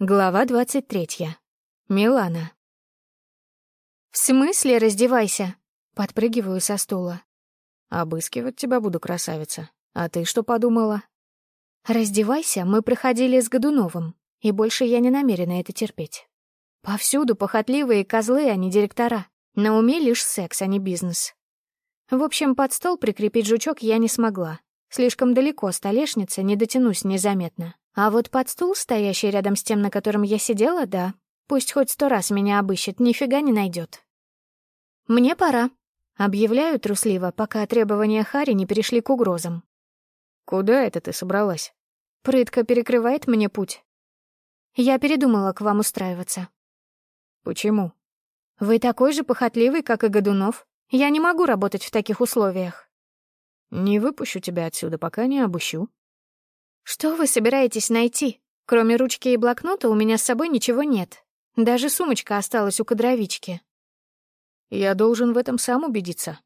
Глава двадцать третья. Милана. «В смысле раздевайся?» Подпрыгиваю со стула. «Обыскивать тебя буду, красавица. А ты что подумала?» «Раздевайся, мы проходили с Годуновым, и больше я не намерена это терпеть. Повсюду похотливые козлы, а не директора. На уме лишь секс, а не бизнес. В общем, под стол прикрепить жучок я не смогла. Слишком далеко столешница, не дотянусь незаметно. А вот под стул, стоящий рядом с тем, на котором я сидела, да. Пусть хоть сто раз меня обыщет, нифига не найдет. «Мне пора», — объявляю трусливо, пока требования Хари не перешли к угрозам. «Куда это ты собралась?» Прытка перекрывает мне путь. Я передумала к вам устраиваться. «Почему?» «Вы такой же похотливый, как и Годунов. Я не могу работать в таких условиях». «Не выпущу тебя отсюда, пока не обыщу», «Что вы собираетесь найти? Кроме ручки и блокнота у меня с собой ничего нет. Даже сумочка осталась у кадровички». «Я должен в этом сам убедиться».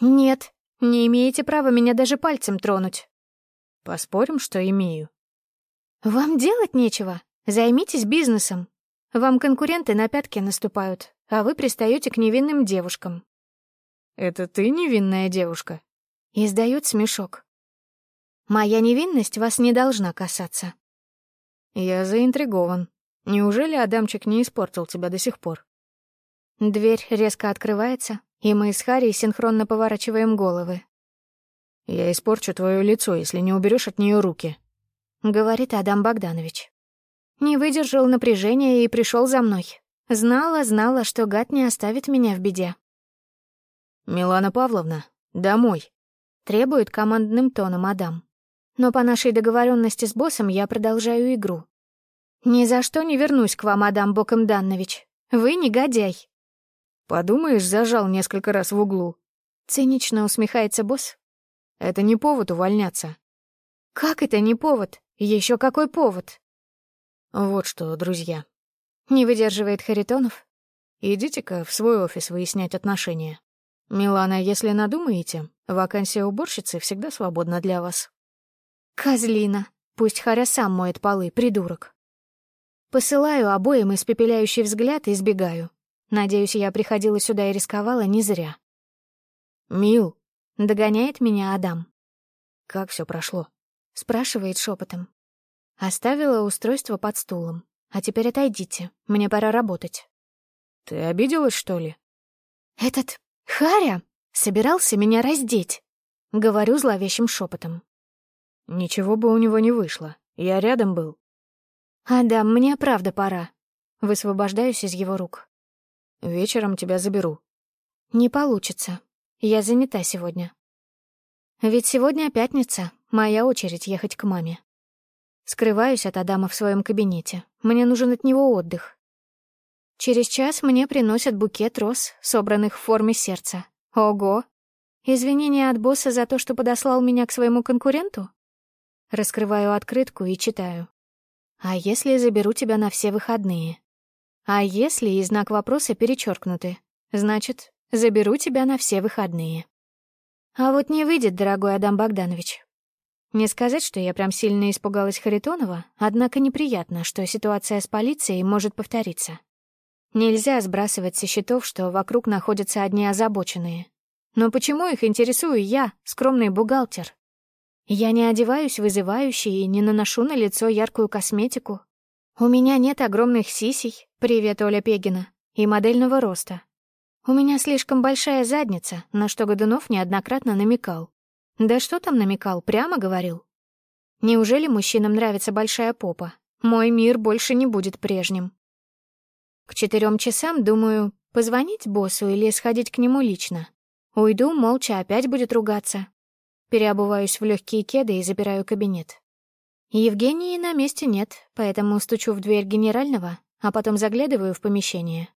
«Нет, не имеете права меня даже пальцем тронуть». «Поспорим, что имею». «Вам делать нечего. Займитесь бизнесом. Вам конкуренты на пятки наступают, а вы пристаете к невинным девушкам». «Это ты невинная девушка?» Издает смешок. Моя невинность вас не должна касаться. Я заинтригован. Неужели Адамчик не испортил тебя до сих пор? Дверь резко открывается, и мы с Харри синхронно поворачиваем головы. «Я испорчу твое лицо, если не уберешь от нее руки», — говорит Адам Богданович. Не выдержал напряжения и пришел за мной. Знала, знала, что гад не оставит меня в беде. «Милана Павловна, домой», — требует командным тоном Адам но по нашей договоренности с боссом я продолжаю игру. «Ни за что не вернусь к вам, Адам Бокомданович. Вы негодяй». «Подумаешь, зажал несколько раз в углу». Цинично усмехается босс. «Это не повод увольняться». «Как это не повод? Еще какой повод?» «Вот что, друзья». Не выдерживает Харитонов. «Идите-ка в свой офис выяснять отношения. Милана, если надумаете, вакансия уборщицы всегда свободна для вас». Козлина. Пусть Харя сам моет полы, придурок. Посылаю обоим испепеляющий взгляд и избегаю. Надеюсь, я приходила сюда и рисковала не зря. «Мил», — догоняет меня Адам. «Как все прошло?» — спрашивает шепотом. Оставила устройство под стулом. А теперь отойдите, мне пора работать. «Ты обиделась, что ли?» «Этот Харя собирался меня раздеть», — говорю зловещим шепотом. Ничего бы у него не вышло. Я рядом был. «Адам, мне правда пора». Высвобождаюсь из его рук. «Вечером тебя заберу». «Не получится. Я занята сегодня». Ведь сегодня пятница, моя очередь ехать к маме. Скрываюсь от Адама в своем кабинете. Мне нужен от него отдых. Через час мне приносят букет роз, собранных в форме сердца. Ого! Извинения от босса за то, что подослал меня к своему конкуренту? Раскрываю открытку и читаю. «А если заберу тебя на все выходные?» «А если» и знак вопроса перечеркнуты? Значит, заберу тебя на все выходные. А вот не выйдет, дорогой Адам Богданович. Не сказать, что я прям сильно испугалась Харитонова, однако неприятно, что ситуация с полицией может повториться. Нельзя сбрасывать со счетов, что вокруг находятся одни озабоченные. Но почему их интересую я, скромный бухгалтер? Я не одеваюсь вызывающе и не наношу на лицо яркую косметику. У меня нет огромных сисей, привет, Оля Пегина, и модельного роста. У меня слишком большая задница, на что Годунов неоднократно намекал. Да что там намекал, прямо говорил. Неужели мужчинам нравится большая попа? Мой мир больше не будет прежним. К четырем часам, думаю, позвонить боссу или сходить к нему лично. Уйду, молча опять будет ругаться, Переобуваюсь в легкие кеды и запираю кабинет. Евгении на месте нет, поэтому стучу в дверь генерального, а потом заглядываю в помещение.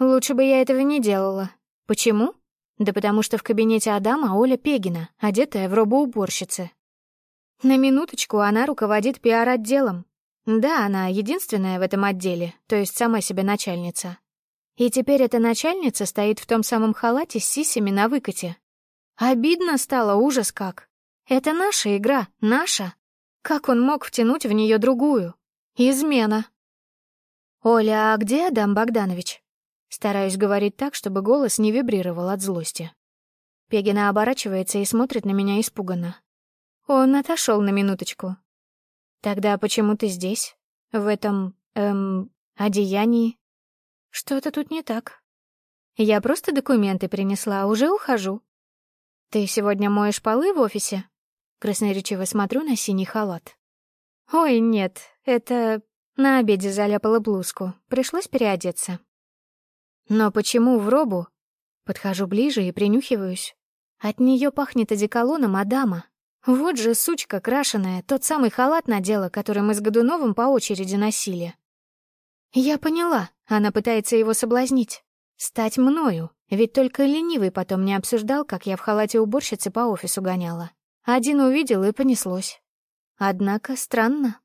Лучше бы я этого не делала. Почему? Да потому что в кабинете Адама Оля Пегина, одетая в робу уборщицы. На минуточку она руководит пиар-отделом. Да, она единственная в этом отделе, то есть сама себе начальница. И теперь эта начальница стоит в том самом халате с сисями на выкате, Обидно стало, ужас как. Это наша игра, наша. Как он мог втянуть в нее другую? Измена. «Оля, а где Адам Богданович?» Стараюсь говорить так, чтобы голос не вибрировал от злости. Пегина оборачивается и смотрит на меня испуганно. Он отошел на минуточку. «Тогда почему ты здесь? В этом, эм, одеянии?» «Что-то тут не так. Я просто документы принесла, уже ухожу». «Ты сегодня моешь полы в офисе?» Красноречиво смотрю на синий халат. «Ой, нет, это на обеде заляпала блузку. Пришлось переодеться». «Но почему в робу?» Подхожу ближе и принюхиваюсь. От нее пахнет одеколоном Адама. Вот же сучка крашеная, тот самый халат надела, который мы с Годуновым по очереди носили. Я поняла, она пытается его соблазнить. Стать мною, ведь только ленивый потом не обсуждал, как я в халате уборщицы по офису гоняла. Один увидел и понеслось. Однако странно.